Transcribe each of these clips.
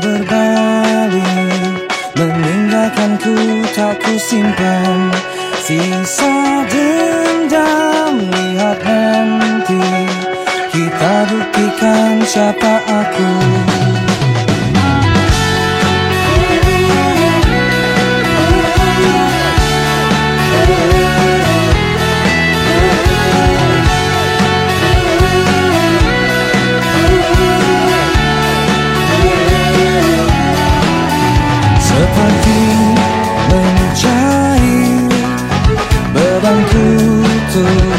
berbalik. Meninggalkanku tak ku simpan. Sisa dendam lihat nanti. Kita buktikan siapa aku. Vẫn.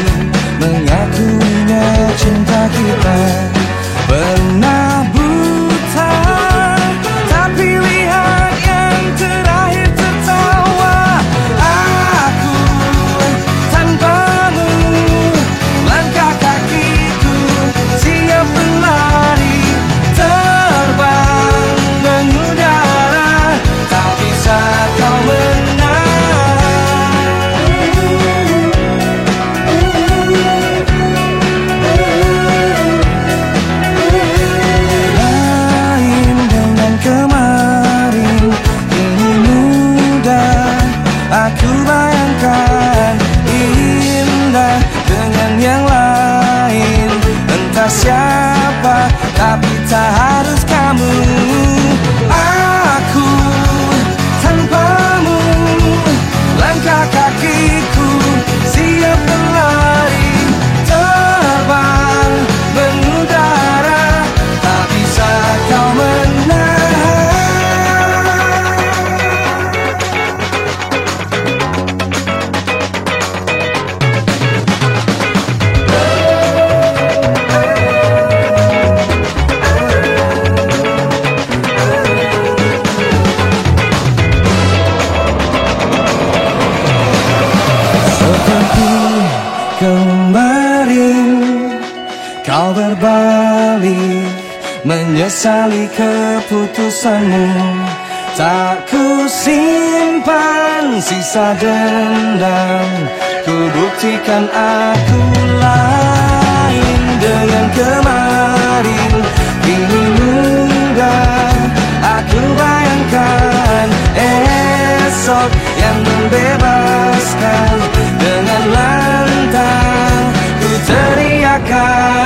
bayangkan Indah dengan yang lain. Entah siapa tapi tak berbalik Menyesali keputusanmu. Tak ku simpan sisa dendam Ku buktikan aku lain dengan kemarin. Kini mudah aku bayangkan Esok yang membebaskan. Dengan lantang ku teriakan